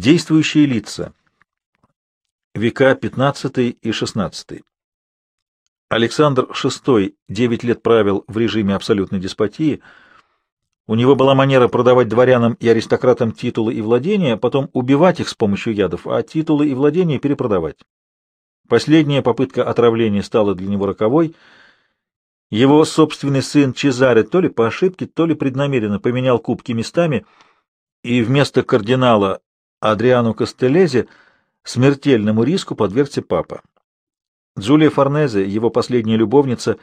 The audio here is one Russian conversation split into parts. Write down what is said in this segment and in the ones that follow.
Действующие лица. Века 15 и 16. Александр VI 9 лет правил в режиме абсолютной деспотии. У него была манера продавать дворянам и аристократам титулы и владения, потом убивать их с помощью ядов, а титулы и владения перепродавать. Последняя попытка отравления стала для него роковой. Его собственный сын Чезаре то ли по ошибке, то ли преднамеренно поменял кубки местами, и вместо кардинала Адриану Кастелезе смертельному риску подвергся папа. Джулия Форнезе, его последняя любовница,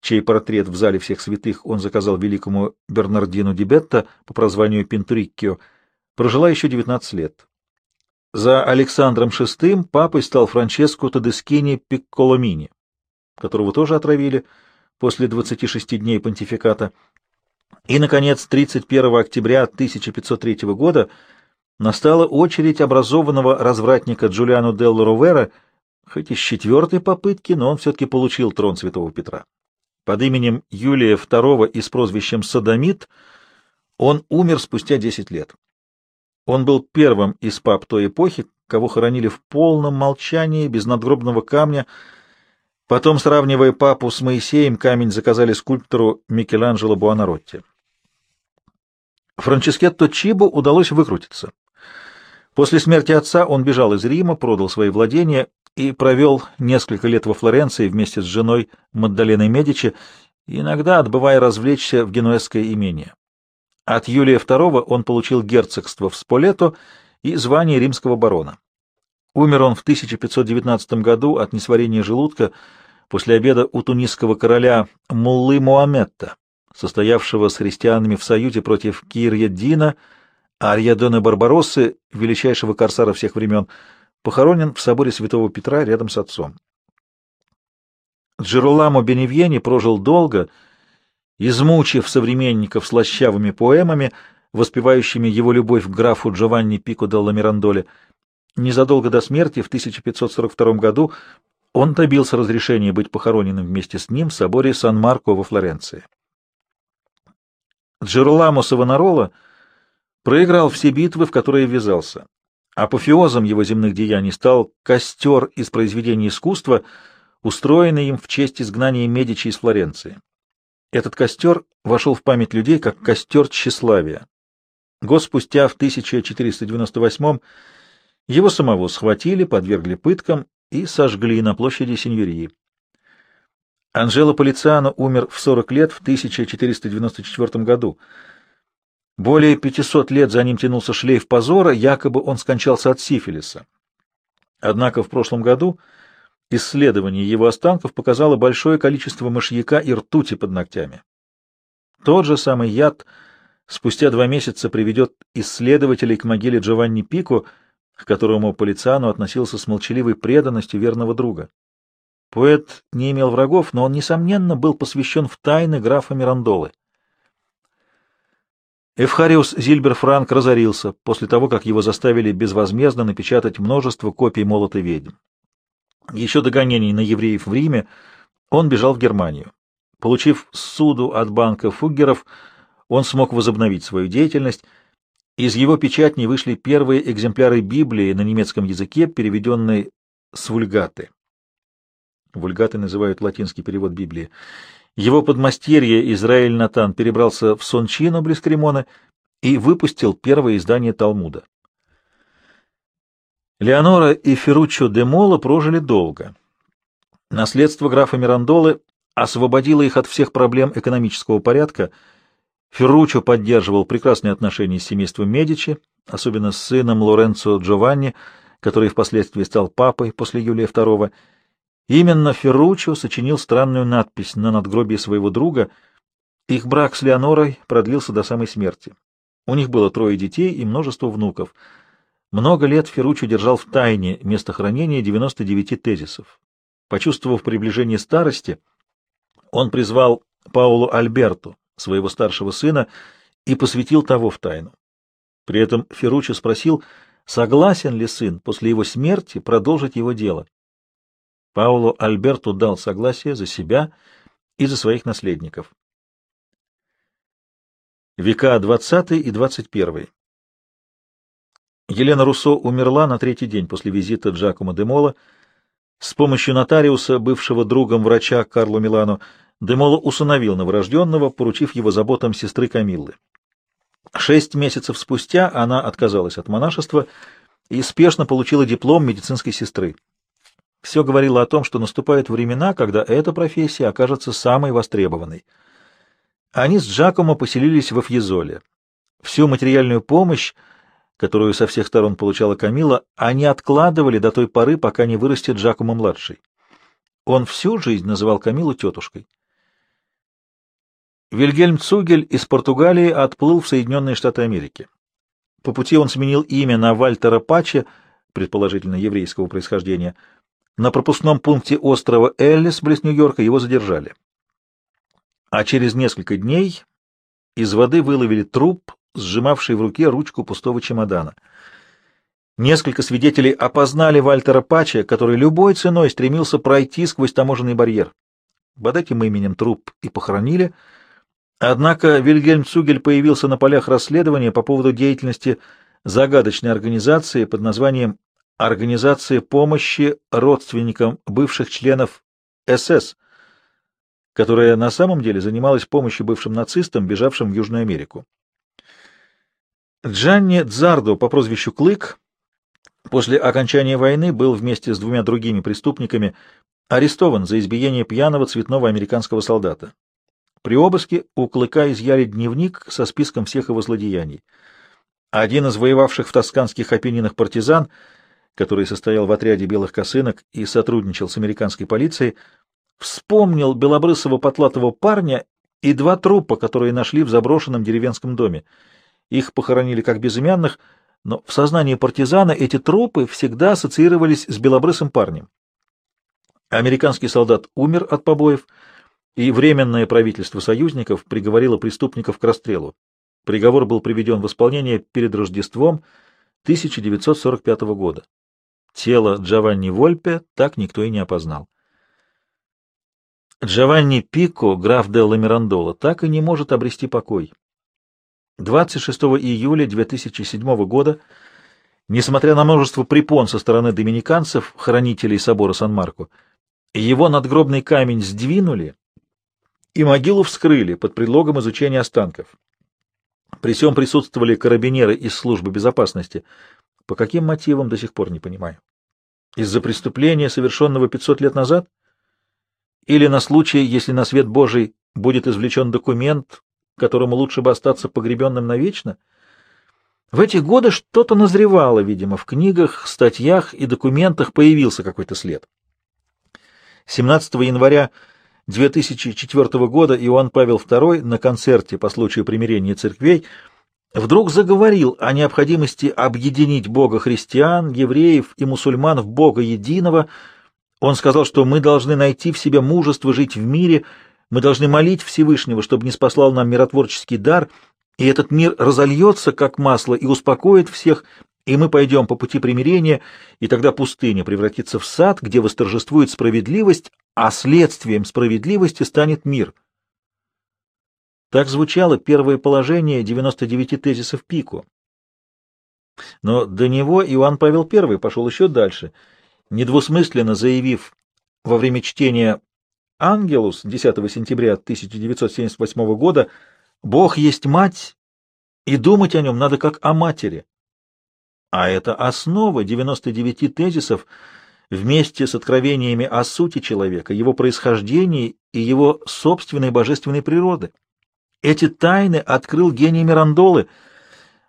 чей портрет в зале всех святых он заказал великому Бернардину Дибетто по прозванию Пинтуриккио, прожила еще 19 лет. За Александром VI папой стал Франческо Тодескини Пикколомини, которого тоже отравили после 26 дней понтификата. И, наконец, 31 октября 1503 года настала очередь образованного развратника Джулиану Делла Ровера, хоть и с четвертой попытки, но он все-таки получил трон святого Петра. Под именем Юлия II и с прозвищем Садомит он умер спустя 10 лет. Он был первым из пап той эпохи, кого хоронили в полном молчании, без надгробного камня. Потом, сравнивая папу с Моисеем, камень заказали скульптору Микеланджело Буонаротти. Франческетто Чибо удалось выкрутиться. После смерти отца он бежал из Рима, продал свои владения и провел несколько лет во Флоренции вместе с женой Маддаленой Медичи, иногда отбывая развлечься в генуэзское имение. От Юлия II он получил герцогство в Сполето и звание римского барона. Умер он в 1519 году от несварения желудка после обеда у тунисского короля Муллы Муамметта, состоявшего с христианами в союзе против Кирьеддина, Арьядона Барбароссы, величайшего корсара всех времен, похоронен в соборе святого Петра рядом с отцом. Джероламо Беневьени прожил долго, измучив современников слащавыми поэмами, воспевающими его любовь к графу Джованни Пико делла Мирандоле. Незадолго до смерти, в 1542 году, он добился разрешения быть похороненным вместе с ним в соборе Сан-Марко во Флоренции. Джероламо Савонарола — проиграл все битвы, в которые ввязался. Апофеозом его земных деяний стал костер из произведений искусства, устроенный им в честь изгнания Медичи из Флоренции. Этот костер вошел в память людей как костер тщеславия. Год спустя, в 1498 его самого схватили, подвергли пыткам и сожгли на площади Синьории. Анжело Полициано умер в 40 лет в 1494 году. Более 500 лет за ним тянулся шлейф позора, якобы он скончался от сифилиса. Однако в прошлом году исследование его останков показало большое количество мышьяка и ртути под ногтями. Тот же самый яд спустя два месяца приведет исследователей к могиле Джованни Пико, к которому Полициану относился с молчаливой преданностью верного друга. Поэт не имел врагов, но он, несомненно, был посвящен в тайны графа Мирандолы. Эвхариус Зильберфранк разорился после того, как его заставили безвозмездно напечатать множество копий молота ведьм. Еще до гонений на евреев в Риме он бежал в Германию. Получив суду от банка Фуггеров, он смог возобновить свою деятельность. Из его печатни вышли первые экземпляры Библии на немецком языке, переведенные с вульгаты. Вульгаты называют латинский перевод Библии. Его подмастерье Израиль Натан перебрался в Сончино близ Кремона и выпустил первое издание Талмуда. Леонора и Ферруччо де Моло прожили долго. Наследство графа Мирандолы освободило их от всех проблем экономического порядка. Ферруччо поддерживал прекрасные отношения с семейством Медичи, особенно с сыном Лоренцо Джованни, который впоследствии стал папой после Юлия II, Именно Ферруччо сочинил странную надпись на надгробии своего друга. Их брак с Леонорой продлился до самой смерти. У них было трое детей и множество внуков. Много лет Ферруччо держал в тайне место хранения 99 тезисов. Почувствовав приближение старости, он призвал Паулу Альберту, своего старшего сына, и посвятил того в тайну. При этом Ферруччо спросил, согласен ли сын после его смерти продолжить его дело. Пауло Альберту дал согласие за себя и за своих наследников. Века XX и XXI Елена Руссо умерла на третий день после визита Джакомо де Мола. С помощью нотариуса, бывшего другом врача Карло Милано, де Моло усыновил новорожденного, поручив его заботам сестры Камиллы. Шесть месяцев спустя она отказалась от монашества и спешно получила диплом медицинской сестры. Все говорило о том, что наступают времена, когда эта профессия окажется самой востребованной. Они с Джакомо поселились во Фьезоле. Всю материальную помощь, которую со всех сторон получала Камила, они откладывали до той поры, пока не вырастет Джакомо-младший. Он всю жизнь называл Камилу тетушкой. Вильгельм Цугель из Португалии отплыл в Соединенные Штаты Америки. По пути он сменил имя на Вальтера Паче, предположительно еврейского происхождения, на пропускном пункте острова Эллис, близ Нью-Йорка, его задержали. А через несколько дней из воды выловили труп, сжимавший в руке ручку пустого чемодана. Несколько свидетелей опознали Вальтера Пача, который любой ценой стремился пройти сквозь таможенный барьер. Под этим именем труп и похоронили. Однако Вильгельм Цугель появился на полях расследования по поводу деятельности загадочной организации под названием Организация помощи родственникам бывших членов СС, которая на самом деле занималась помощью бывшим нацистам, бежавшим в Южную Америку. Джанни Дзардо по прозвищу Клык после окончания войны был вместе с двумя другими преступниками арестован за избиение пьяного цветного американского солдата. При обыске у Клыка изъяли дневник со списком всех его злодеяний. Один из воевавших в тосканских опенинах партизан — который состоял в отряде белых косынок и сотрудничал с американской полицией, вспомнил белобрысого потлатого парня и два трупа, которые нашли в заброшенном деревенском доме. Их похоронили как безымянных, но в сознании партизана эти трупы всегда ассоциировались с белобрысым парнем. Американский солдат умер от побоев, и Временное правительство союзников приговорило преступников к расстрелу. Приговор был приведен в исполнение перед Рождеством 1945 года. Тело Джованни Вольпе так никто и не опознал. Джованни Пико, граф Делла Мирандола, так и не может обрести покой. 26 июля 2007 года, несмотря на множество препон со стороны доминиканцев, хранителей собора Сан-Марко, его надгробный камень сдвинули и могилу вскрыли под предлогом изучения останков. При всем присутствовали карабинеры из службы безопасности, по каким мотивам, до сих пор не понимаю. Из-за преступления, совершенного 500 лет назад? Или на случай, если на свет Божий будет извлечен документ, которому лучше бы остаться погребенным навечно? В эти годы что-то назревало, видимо, в книгах, статьях и документах появился какой-то след. 17 января 2004 года Иоанн Павел II на концерте по случаю примирения церквей вдруг заговорил о необходимости объединить Бога христиан, евреев и мусульман в Бога единого. Он сказал, что мы должны найти в себе мужество жить в мире, мы должны молить Всевышнего, чтобы не спаслал нам миротворческий дар, и этот мир разольется, как масло, и успокоит всех, и мы пойдем по пути примирения, и тогда пустыня превратится в сад, где восторжествует справедливость, а следствием справедливости станет мир — так звучало первое положение 99 тезисов Пико. Но до него Иоанн Павел I пошел еще дальше, недвусмысленно заявив во время чтения «Ангелус» 10 сентября 1978 года «Бог есть мать, и думать о нем надо как о матери». А это основа 99 тезисов вместе с откровениями о сути человека, его происхождении и его собственной божественной природы. Эти тайны открыл гений Мирандолы,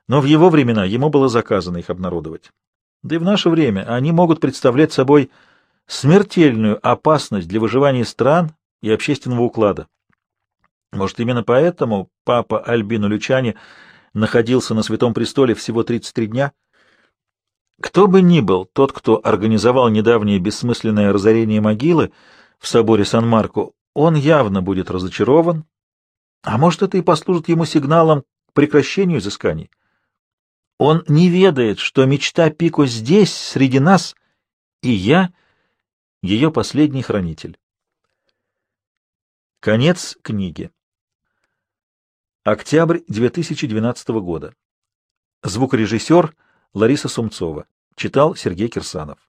но в его времена ему было заказано их обнародовать. Да и в наше время они могут представлять собой смертельную опасность для выживания стран и общественного уклада. Может, именно поэтому папа Альбино Лючани находился на Святом Престоле всего 33 дня? Кто бы ни был тот, кто организовал недавнее бессмысленное разорение могилы в соборе Сан-Марко, он явно будет разочарован а может, это и послужит ему сигналом к прекращению изысканий? Он не ведает, что мечта Пико здесь, среди нас, и я — ее последний хранитель. Конец книги. Октябрь 2012 года. Звукорежиссер Лариса Сумцова. Читал Сергей Кирсанов.